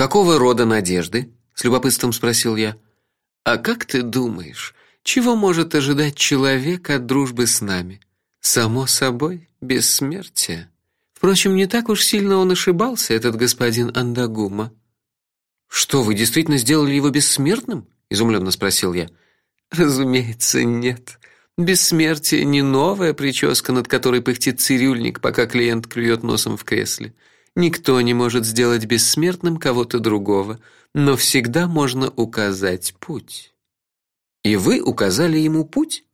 Какого рода надежды? с любопытством спросил я. А как ты думаешь, чего может ожидать человек от дружбы с нами? Само собой, бессмертие. Впрочем, не так уж сильно он ошибался, этот господин Андагума. Что, вы действительно сделали его бессмертным? изумленно спросил я. Разумеется, нет. Бессмертие не новая прическа, над которой пыхтит цирюльник, пока клиент клюет носом в кресле. Никто не может сделать бессмертным кого-то другого, но всегда можно указать путь. И вы указали ему путь?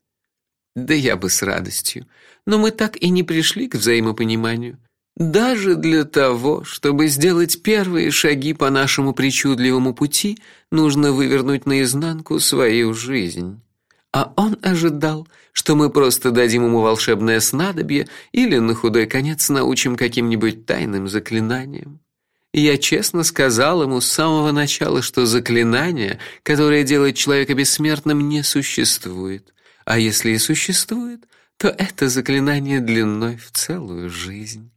Да я бы с радостью. Но мы так и не пришли к взаимопониманию. Даже для того, чтобы сделать первые шаги по нашему причудливому пути, нужно вывернуть наизнанку свою жизнь. А он ожидал, что мы просто дадим ему волшебное снадобье или на худой конец научим каким-нибудь тайным заклинаниям. Я честно сказал ему с самого начала, что заклинание, которое делает человека бессмертным, не существует. А если и существует, то это заклинание длиной в целую жизнь.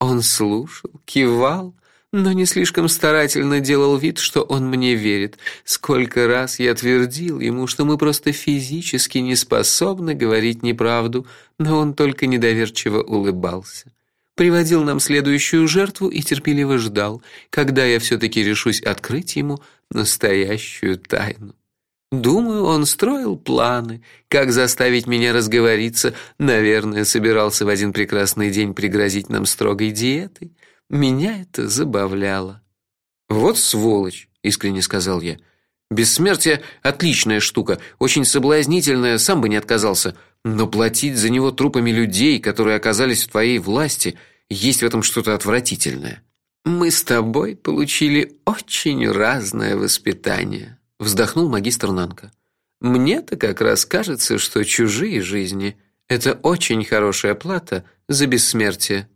Он слушал, кивал, но не слишком старательно делал вид, что он мне верит. Сколько раз я твердил ему, что мы просто физически не способны говорить неправду, но он только недоверчиво улыбался. Приводил нам следующую жертву и терпеливо ждал, когда я все таки решусь открыть ему настоящую тайну. Думаю, он строил планы, как заставить меня разговориться, наверное, собирался в один прекрасный день пригрозить нам строгой диетой. Меня это забавляло. Вот сволочь, искренне сказал я. Бессмертие отличная штука, очень соблазнительная, сам бы не отказался, но платить за него трупами людей, которые оказались в твоей власти, есть в этом что-то отвратительное. Мы с тобой получили очень разное воспитание вздохнул магистр Нанка. Мне-то как раз кажется, что чужие жизни это очень хорошая плата за бессмертие.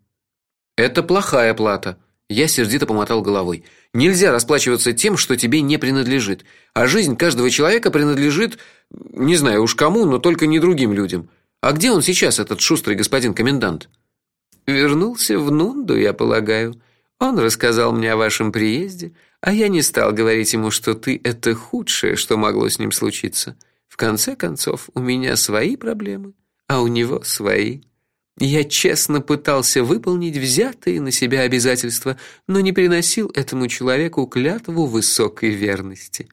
Это плохая плата. Я сердито помотал головой. Нельзя расплачиваться тем, что тебе не принадлежит. А жизнь каждого человека принадлежит, не знаю уж кому, но только не другим людям. А где он сейчас, этот шустрый господин комендант? Вернулся в Нунду, я полагаю. Он рассказал мне о вашем приезде, а я не стал говорить ему, что ты это худшее, что могло с ним случиться. В конце концов, у меня свои проблемы, а у него свои. Я честно пытался выполнить взятые на себя обязательства, но не приносил этому человеку клятву высокой верности.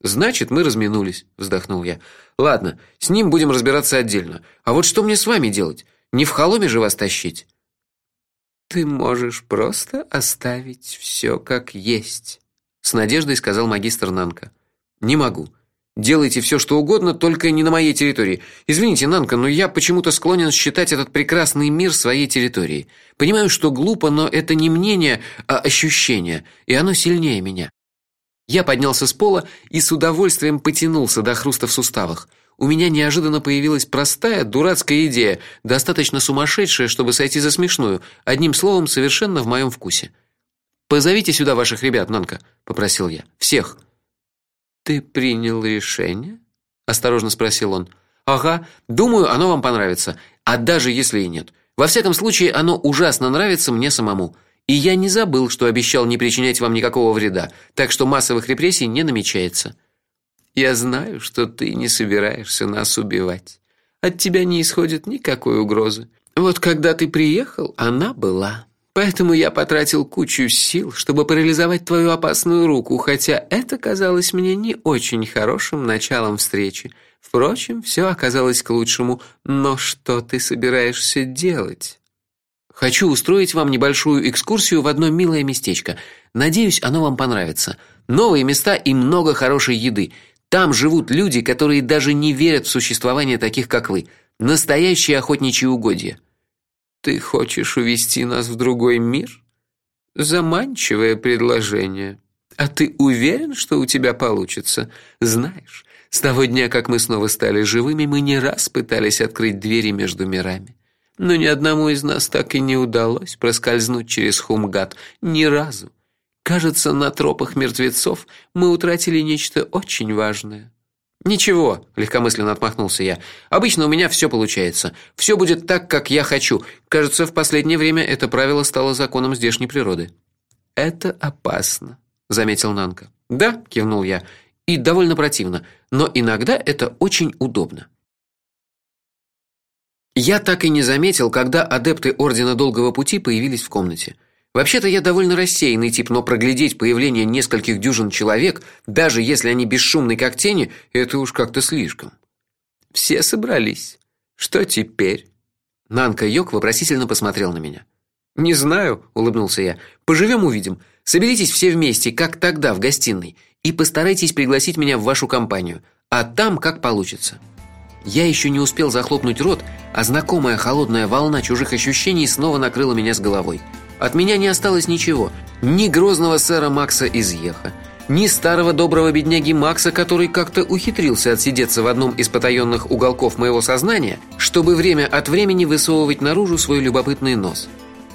Значит, мы разминулись, вздохнул я. Ладно, с ним будем разбираться отдельно. А вот что мне с вами делать? Не в холоме же вас тащить. Ты можешь просто оставить все как есть, с надеждой сказал магистр Нанка. Не могу. Делайте все, что угодно, только не на моей территории. Извините, Нанка, но я почему-то склонен считать этот прекрасный мир своей территорией. Понимаю, что глупо, но это не мнение, а ощущение, и оно сильнее меня. Я поднялся с пола и с удовольствием потянулся до хруста в суставах у меня неожиданно появилась простая, дурацкая идея, достаточно сумасшедшая, чтобы сойти за смешную, одним словом, совершенно в моем вкусе. Позовите сюда ваших ребят, Нанка, попросил я. Всех. Ты принял решение? осторожно спросил он. Ага, думаю, оно вам понравится. А даже если и нет. Во всяком случае, оно ужасно нравится мне самому. И я не забыл, что обещал не причинять вам никакого вреда, так что массовых репрессий не намечается. Я знаю, что ты не собираешься нас убивать. От тебя не исходит никакой угрозы. Вот когда ты приехал, она была. Поэтому я потратил кучу сил, чтобы парализовать твою опасную руку, хотя это казалось мне не очень хорошим началом встречи. Впрочем, все оказалось к лучшему. Но что ты собираешься делать? Хочу устроить вам небольшую экскурсию в одно милое местечко. Надеюсь, оно вам понравится. Новые места и много хорошей еды. Там живут люди, которые даже не верят в существование таких, как вы. Настоящие охотничьи угодья. Ты хочешь увести нас в другой мир? Заманчивое предложение. А ты уверен, что у тебя получится? Знаешь, с того дня, как мы снова стали живыми, мы не раз пытались открыть двери между мирами. Но ни одному из нас так и не удалось проскользнуть через Хумгат ни разу. Кажется, на тропах мертвецов мы утратили нечто очень важное. Ничего, легкомысленно отмахнулся я. Обычно у меня все получается. Все будет так, как я хочу. Кажется, в последнее время это правило стало законом здешней природы. Это опасно, заметил Нанка. Да, кивнул я. И довольно противно, но иногда это очень удобно. Я так и не заметил, когда адепты ордена Долгого пути появились в комнате. Вообще-то я довольно рассеянный тип, но проглядеть появление нескольких дюжин человек, даже если они бесшумны как тени, это уж как-то слишком. Все собрались. Что теперь? Нанка Йок вопросительно посмотрел на меня. Не знаю, улыбнулся я. Поживем увидим. Соберитесь все вместе, как тогда в гостиной, и постарайтесь пригласить меня в вашу компанию, а там как получится. Я еще не успел захлопнуть рот, а знакомая холодная волна чужих ощущений снова накрыла меня с головой. От меня не осталось ничего: ни грозного сэра Макса из Еха, ни старого доброго бедняги Макса, который как-то ухитрился отсидеться в одном из потаенных уголков моего сознания, чтобы время от времени высовывать наружу свой любопытный нос.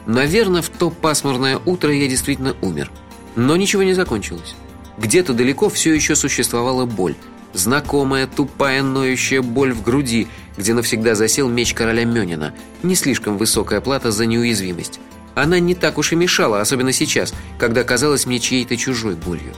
Наверное, в то пасмурное утро я действительно умер. Но ничего не закончилось. Где-то далеко все еще существовала боль, знакомая тупая ноющая боль в груди, где навсегда засел меч короля Мёнина. Не слишком высокая плата за неуязвимость. Она не так уж и мешала, особенно сейчас, когда казалась мне чьей-то чужой болью.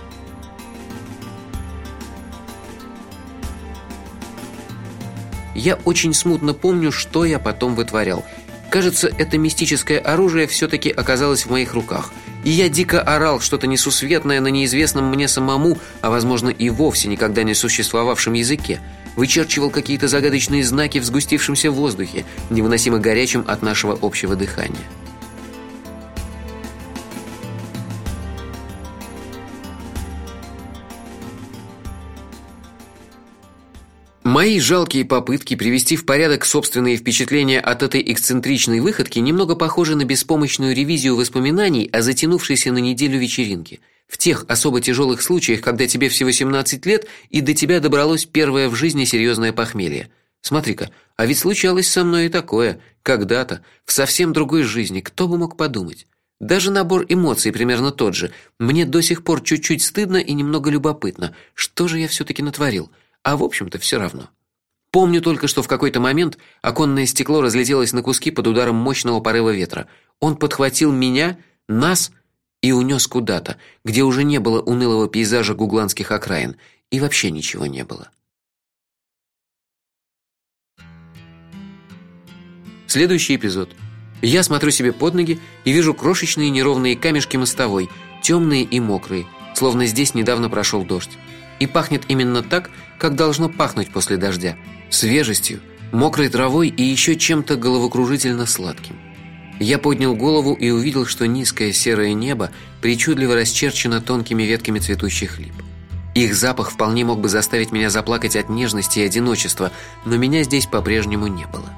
Я очень смутно помню, что я потом вытворял. Кажется, это мистическое оружие все таки оказалось в моих руках. И я дико орал что-то несусветное на неизвестном мне самому, а возможно и вовсе никогда не существовавшем языке. Вычерчивал какие-то загадочные знаки в сгустившемся воздухе, невыносимо горячем от нашего общего дыхания. Мои жалкие попытки привести в порядок собственные впечатления от этой эксцентричной выходки немного похожи на беспомощную ревизию воспоминаний о затянувшейся на неделю вечеринке. В тех особо тяжелых случаях, когда тебе всего 17 лет и до тебя добралось первое в жизни серьезное похмелье. Смотри-ка, а ведь случалось со мной и такое, когда-то, в совсем другой жизни, кто бы мог подумать. Даже набор эмоций примерно тот же. Мне до сих пор чуть-чуть стыдно и немного любопытно. Что же я все таки натворил? А в общем-то все равно. Помню только, что в какой-то момент оконное стекло разлетелось на куски под ударом мощного порыва ветра. Он подхватил меня, нас и унес куда-то, где уже не было унылого пейзажа гугланских окраин, и вообще ничего не было. Следующий эпизод. Я смотрю себе под ноги и вижу крошечные неровные камешки мостовой, темные и мокрые, словно здесь недавно прошел дождь. И пахнет именно так, как должно пахнуть после дождя: свежестью, мокрой травой и еще чем-то головокружительно сладким. Я поднял голову и увидел, что низкое серое небо причудливо расчерчено тонкими ветками цветущих лип. Их запах вполне мог бы заставить меня заплакать от нежности и одиночества, но меня здесь по-прежнему не было.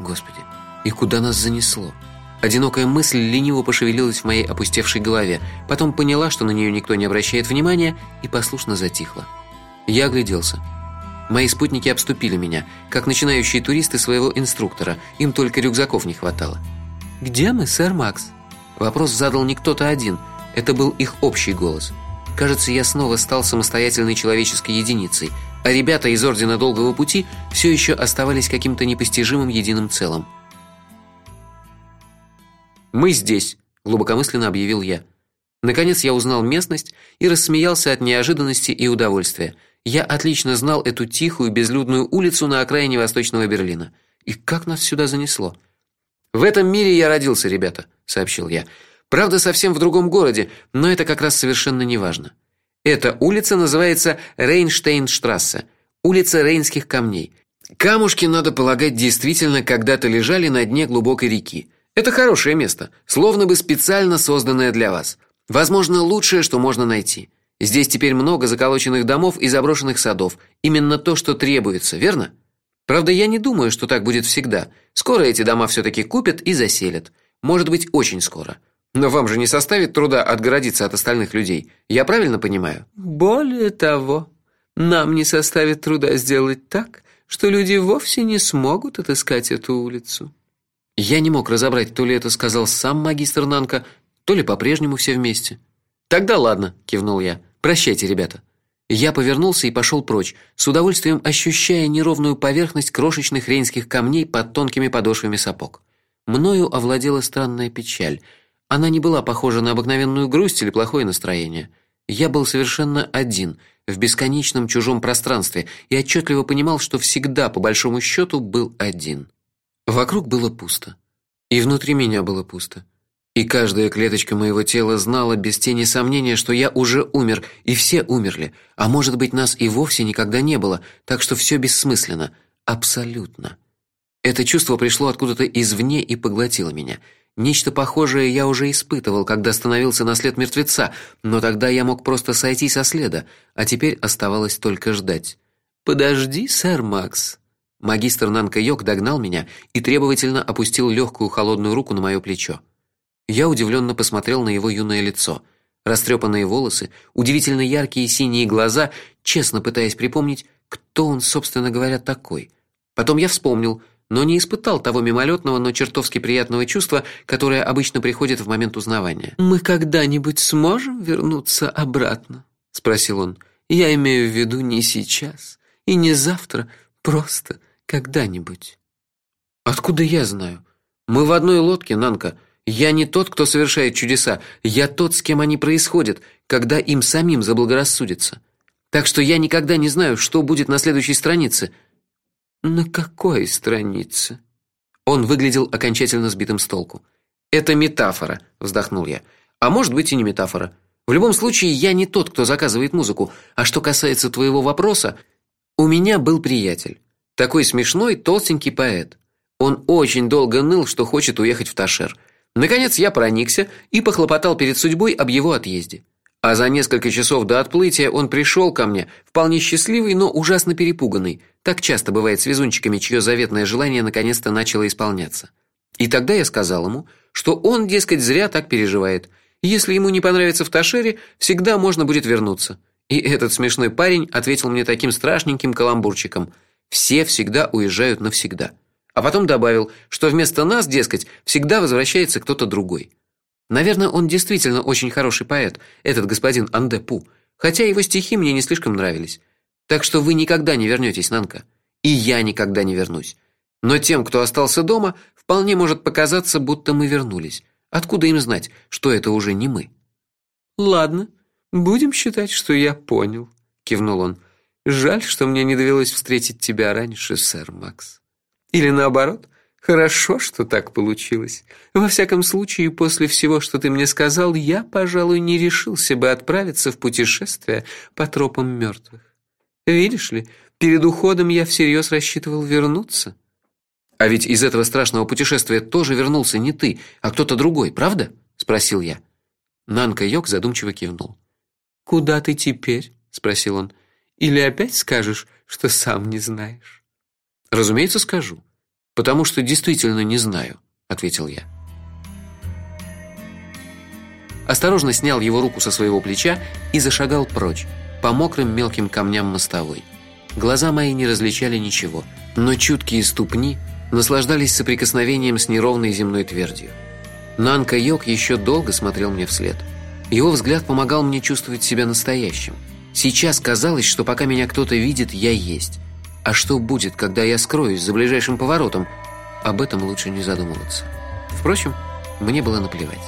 Господи, и куда нас занесло? Одинокая мысль лениво пошевелилась в моей опустевшей голове, потом поняла, что на нее никто не обращает внимания, и послушно затихла. Я огляделся. Мои спутники обступили меня, как начинающие туристы своего инструктора. Им только рюкзаков не хватало. Где мы, сэр Макс? Вопрос задал не кто-то один. Это был их общий голос. Кажется, я снова стал самостоятельной человеческой единицей, а ребята из ордена Долгого пути все еще оставались каким-то непостижимым единым целым. Мы здесь, глубокомысленно объявил я. Наконец я узнал местность и рассмеялся от неожиданности и удовольствия. Я отлично знал эту тихую безлюдную улицу на окраине Восточного Берлина. И как нас сюда занесло? В этом мире я родился, ребята, сообщил я. Правда, совсем в другом городе, но это как раз совершенно неважно. Эта улица называется Рейнштейнштрассе, улица Рейнских камней. Камушки, надо полагать, действительно когда-то лежали на дне глубокой реки. Это хорошее место, словно бы специально созданное для вас. Возможно, лучшее, что можно найти. Здесь теперь много заколоченных домов и заброшенных садов. Именно то, что требуется, верно? Правда, я не думаю, что так будет всегда. Скоро эти дома все таки купят и заселят. Может быть, очень скоро. Но вам же не составит труда отгородиться от остальных людей. Я правильно понимаю? Более того, нам не составит труда сделать так, что люди вовсе не смогут отыскать эту улицу. Я не мог разобрать, то ли это сказал сам магистр Нанка, то ли по-прежнему все вместе. Тогда ладно, кивнул я. Прощайте, ребята. Я повернулся и пошел прочь, с удовольствием ощущая неровную поверхность крошечных рейнских камней под тонкими подошвами сапог. Мною овладела странная печаль. Она не была похожа на обыкновенную грусть или плохое настроение. Я был совершенно один в бесконечном чужом пространстве и отчетливо понимал, что всегда по большому счету был один. Вокруг было пусто, и внутри меня было пусто. И каждая клеточка моего тела знала без тени сомнения, что я уже умер, и все умерли, а может быть, нас и вовсе никогда не было, так что все бессмысленно, абсолютно. Это чувство пришло откуда-то извне и поглотило меня. Нечто похожее я уже испытывал, когда становился на след мертвеца, но тогда я мог просто сойти со следа, а теперь оставалось только ждать. Подожди, сэр Макс. Магистр Нанка догнал меня и требовательно опустил легкую холодную руку на мое плечо. Я удивленно посмотрел на его юное лицо. Растрепанные волосы, удивительно яркие синие глаза, честно пытаясь припомнить, кто он, собственно говоря, такой. Потом я вспомнил, но не испытал того мимолетного, но чертовски приятного чувства, которое обычно приходит в момент узнавания. Мы когда-нибудь сможем вернуться обратно, спросил он. Я имею в виду не сейчас и не завтра, просто когда-нибудь. Откуда я знаю? Мы в одной лодке, Нанка. Я не тот, кто совершает чудеса, я тот, с кем они происходят, когда им самим заблагорассудится. Так что я никогда не знаю, что будет на следующей странице. На какой странице? Он выглядел окончательно сбитым с толку. Это метафора, вздохнул я. А может быть и не метафора. В любом случае, я не тот, кто заказывает музыку. А что касается твоего вопроса, у меня был приятель, такой смешной, толстенький поэт. Он очень долго ныл, что хочет уехать в Ташер. Наконец я проникся и похлопотал перед судьбой об его отъезде. А за несколько часов до отплытия он пришел ко мне, вполне счастливый, но ужасно перепуганный. Так часто бывает с везунчиками, чье заветное желание наконец-то начало исполняться. И тогда я сказал ему, что он, дескать, зря так переживает. Если ему не понравится в Ташере, всегда можно будет вернуться. И этот смешной парень ответил мне таким страшненьким каламбурчиком: "Все всегда уезжают навсегда". А потом добавил, что вместо нас, дескать, всегда возвращается кто-то другой. Наверное, он действительно очень хороший поэт, этот господин Андепу, хотя его стихи мне не слишком нравились. Так что вы никогда не вернетесь, Нанка, и я никогда не вернусь. Но тем, кто остался дома, вполне может показаться, будто мы вернулись. Откуда им знать, что это уже не мы? Ладно, будем считать, что я понял, кивнул он. Жаль, что мне не довелось встретить тебя раньше, сэр Макс. Или наоборот, хорошо, что так получилось. Во всяком случае, после всего, что ты мне сказал, я, пожалуй, не решился бы отправиться в путешествие по тропам мертвых. Видишь ли, перед уходом я всерьез рассчитывал вернуться. А ведь из этого страшного путешествия тоже вернулся не ты, а кто-то другой, правда? спросил я. Нанка Йок задумчиво кивнул. Куда ты теперь? спросил он. Или опять скажешь, что сам не знаешь? Разумеется, скажу, потому что действительно не знаю, ответил я. Осторожно снял его руку со своего плеча и зашагал прочь по мокрым мелким камням мостовой. Глаза мои не различали ничего, но чуткие ступни наслаждались соприкосновением с неровной земной твердью. Нанка Йок еще долго смотрел мне вслед. Его взгляд помогал мне чувствовать себя настоящим. Сейчас казалось, что пока меня кто-то видит, я есть. А что будет, когда я скроюсь за ближайшим поворотом? Об этом лучше не задумываться. Впрочем, мне было наплевать.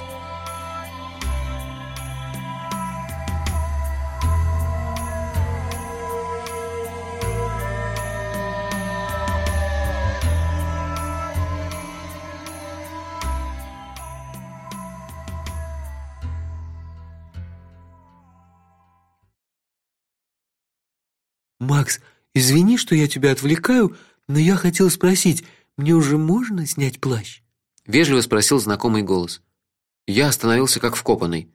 Макс, Извини, что я тебя отвлекаю, но я хотел спросить, мне уже можно снять плащ? вежливо спросил знакомый голос. Я остановился как вкопанный.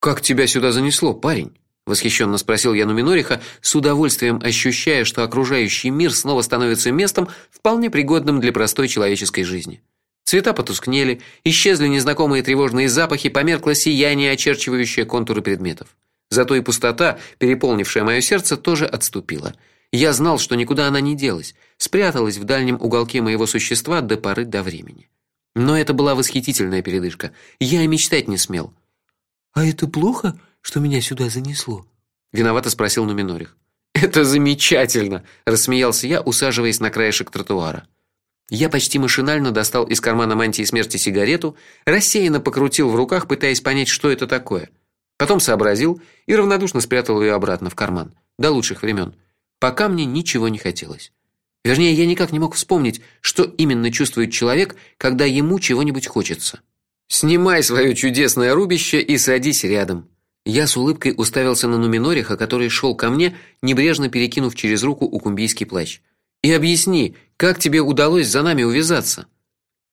Как тебя сюда занесло, парень? восхищенно спросил я Нуминориха, с удовольствием ощущая, что окружающий мир снова становится местом вполне пригодным для простой человеческой жизни. Цвета потускнели, исчезли незнакомые тревожные запахи, померкло сияние, очерчивающее контуры предметов. Зато и пустота, переполнившая мое сердце, тоже отступила. Я знал, что никуда она не делась, спряталась в дальнем уголке моего существа до поры до времени. Но это была восхитительная передышка. Я и мечтать не смел. А это плохо, что меня сюда занесло? виновато спросил Нуминорих. Это замечательно, рассмеялся я, усаживаясь на краешек тротуара. Я почти машинально достал из кармана мантии смерти сигарету, рассеянно покрутил в руках, пытаясь понять, что это такое. Потом сообразил и равнодушно спрятал ее обратно в карман до лучших времен, пока мне ничего не хотелось. Вернее, я никак не мог вспомнить, что именно чувствует человек, когда ему чего-нибудь хочется. Снимай свое чудесное рубище и садись рядом. Я с улыбкой уставился на Нуминориха, который шел ко мне, небрежно перекинув через руку укумбийский плащ. И объясни, как тебе удалось за нами увязаться?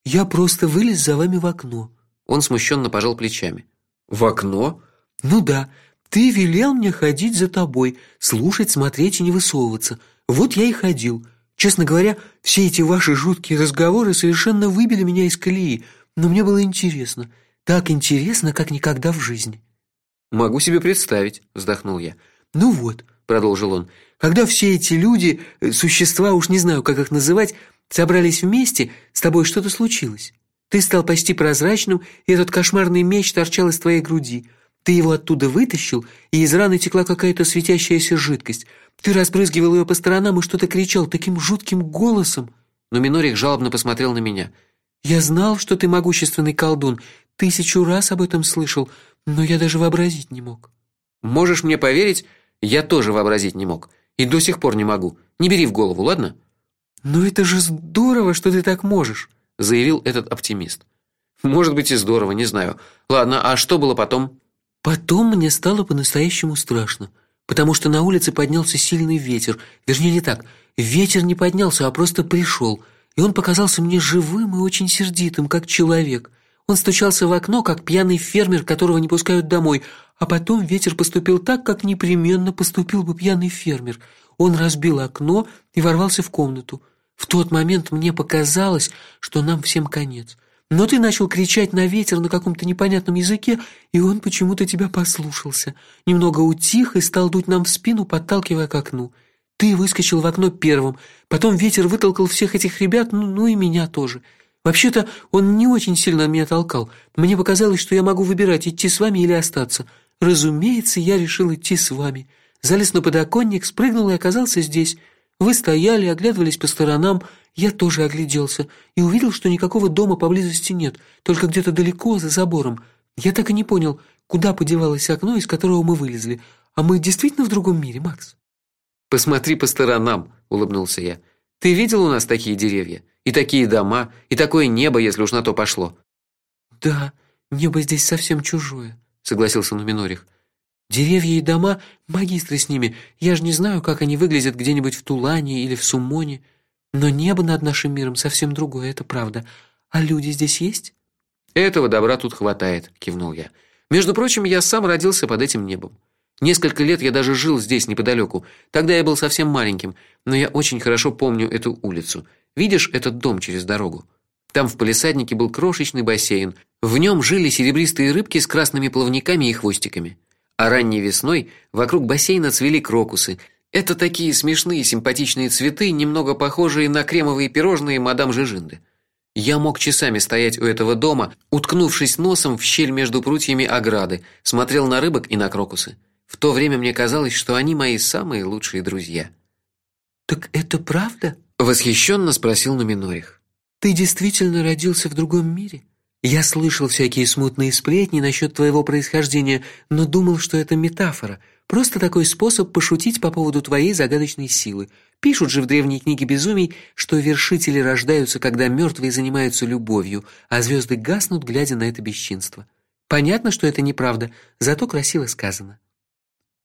Я просто вылез за вами в окно. Он смущенно пожал плечами. В окно? Ну да. Ты велел мне ходить за тобой, слушать, смотреть и не высовываться. Вот я и ходил. Честно говоря, все эти ваши жуткие разговоры совершенно выбили меня из колеи, но мне было интересно. Так интересно, как никогда в жизни. Могу себе представить, вздохнул я. Ну вот, продолжил он. Когда все эти люди, э, существа, уж не знаю, как их называть, собрались вместе, с тобой что-то случилось. Ты стал почти прозрачным, и этот кошмарный меч торчал из твоей груди. Ты его оттуда вытащил, и из раны текла какая-то светящаяся жидкость. Ты разбрызгивал ее по сторонам и что-то кричал таким жутким голосом. Но Минорик жалобно посмотрел на меня. Я знал, что ты могущественный колдун. Тысячу раз об этом слышал, но я даже вообразить не мог. Можешь мне поверить, я тоже вообразить не мог и до сих пор не могу. Не бери в голову, ладно? Но это же здорово, что ты так можешь, заявил этот оптимист. Может быть и здорово, не знаю. Ладно, а что было потом? Потом мне стало по-настоящему страшно, потому что на улице поднялся сильный ветер. Вернее, не так. Ветер не поднялся, а просто пришел, и он показался мне живым и очень сердитым, как человек. Он стучался в окно, как пьяный фермер, которого не пускают домой, а потом ветер поступил так, как непременно поступил бы пьяный фермер. Он разбил окно и ворвался в комнату. В тот момент мне показалось, что нам всем конец. Но ты начал кричать на ветер на каком-то непонятном языке, и он почему-то тебя послушался. Немного утих и стал дуть нам в спину, подталкивая к окну. Ты выскочил в окно первым. Потом ветер вытолкал всех этих ребят, ну, ну и меня тоже. Вообще-то он не очень сильно меня толкал. Мне показалось, что я могу выбирать идти с вами или остаться. Разумеется, я решил идти с вами. Залез на подоконник, спрыгнул и оказался здесь. Вы стояли, оглядывались по сторонам, я тоже огляделся и увидел, что никакого дома поблизости нет, только где-то далеко за забором. Я так и не понял, куда подевалось окно, из которого мы вылезли. А мы действительно в другом мире, Макс? Посмотри по сторонам, улыбнулся я. Ты видел у нас такие деревья, и такие дома, и такое небо, если уж на то пошло. Да, небо здесь совсем чужое, согласился Нуминорих. Деревья и дома, магистры с ними. Я же не знаю, как они выглядят где-нибудь в Тулане или в Сумоне. Но небо над нашим миром совсем другое, это правда. А люди здесь есть? Этого добра тут хватает, кивнул я. Между прочим, я сам родился под этим небом. Несколько лет я даже жил здесь неподалеку. Тогда я был совсем маленьким, но я очень хорошо помню эту улицу. Видишь этот дом через дорогу? Там в палисаднике был крошечный бассейн. В нем жили серебристые рыбки с красными плавниками и хвостиками. А ранней весной вокруг бассейна цвели крокусы, это такие смешные симпатичные цветы, немного похожие на кремовые пирожные мадам Жижинды. Я мог часами стоять у этого дома, уткнувшись носом в щель между прутьями ограды, смотрел на рыбок и на крокусы. В то время мне казалось, что они мои самые лучшие друзья. Так это правда? восхищенно спросил Нуминорих. Ты действительно родился в другом мире? Я слышал всякие смутные сплетни насчет твоего происхождения, но думал, что это метафора. Просто такой способ пошутить по поводу твоей загадочной силы. Пишут же в древней книге безумий, что вершители рождаются, когда мертвые занимаются любовью, а звезды гаснут, глядя на это бесчинство. Понятно, что это неправда, зато красиво сказано.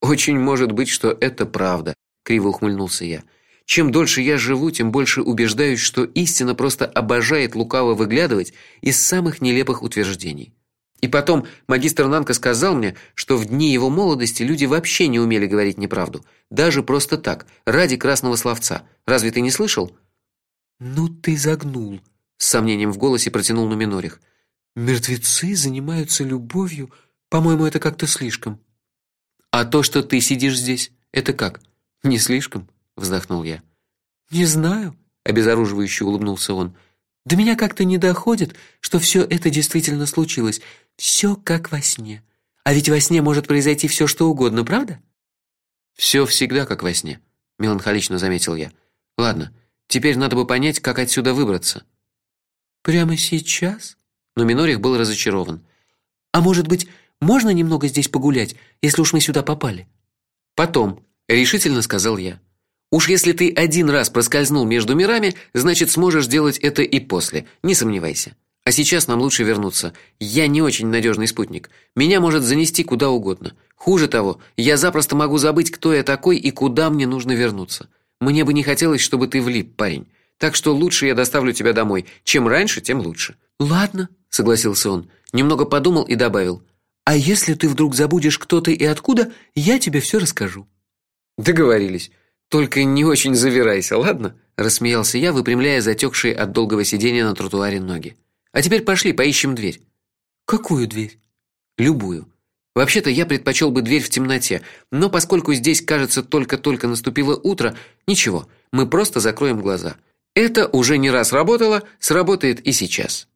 Очень может быть, что это правда, криво ухмыльнулся я. Чем дольше я живу, тем больше убеждаюсь, что истина просто обожает лукаво выглядывать из самых нелепых утверждений. И потом магистр Нанка сказал мне, что в дни его молодости люди вообще не умели говорить неправду, даже просто так, ради красного словца. Разве ты не слышал? Ну ты загнул, с сомнением в голосе протянул Нуминорих. Мертвецы занимаются любовью, по-моему, это как-то слишком. А то, что ты сидишь здесь, это как? Не слишком, вздохнул я. Не знаю, обезоруживающе улыбнулся он. До меня как-то не доходит, что все это действительно случилось. Все как во сне. А ведь во сне может произойти все, что угодно, правда? Все всегда как во сне, меланхолично заметил я. Ладно, теперь надо бы понять, как отсюда выбраться. Прямо сейчас? Но Минорих был разочарован. А может быть, Можно немного здесь погулять, если уж мы сюда попали? Потом, решительно сказал я. Уж если ты один раз проскользнул между мирами, значит, сможешь делать это и после. Не сомневайся. А сейчас нам лучше вернуться. Я не очень надежный спутник. Меня может занести куда угодно. Хуже того, я запросто могу забыть, кто я такой и куда мне нужно вернуться. Мне бы не хотелось, чтобы ты влип, парень. Так что лучше я доставлю тебя домой. Чем раньше, тем лучше. Ладно, согласился он. Немного подумал и добавил: А если ты вдруг забудешь, кто ты и откуда, я тебе все расскажу. Договорились. Только не очень завирайся, ладно? рассмеялся я, выпрямляя затекшие от долгого сидения на тротуаре ноги. А теперь пошли, поищем дверь. Какую дверь? Любую. Вообще-то я предпочел бы дверь в темноте, но поскольку здесь, кажется, только-только наступило утро, ничего. Мы просто закроем глаза. Это уже не раз работало, сработает и сейчас.